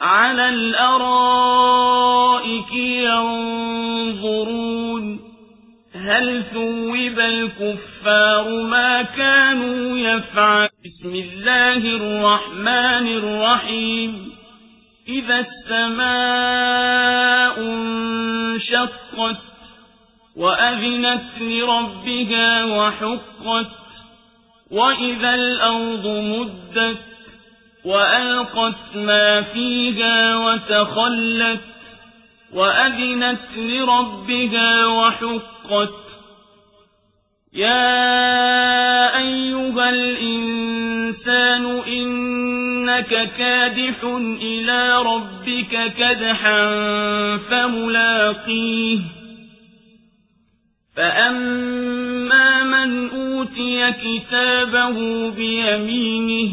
على الأرائك ينظرون. هل ثوب الكفار ما كانوا يفعل بسم الله الرحمن الرحيم. إذا السماء انشقت وأذنت لربها وحقت وإذا الأرض مدت وألقت ما فيها وتخلت وأذنت لربها وحقت يا أيها الإنسان إنك كادح إلى ربك كدحا فملاقيه فأما من أوتي كتابه بيمينه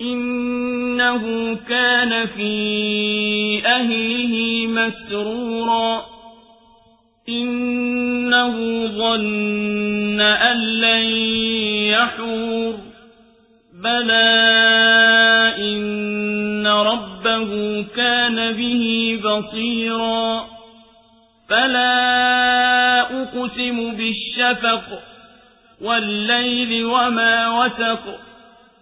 إنه كان في أهله مسرورا. إنه ظن أن لن يحور. بلى إن ربه كان به بصيرا. فلا أقسم بالشفق والليل وما وسق.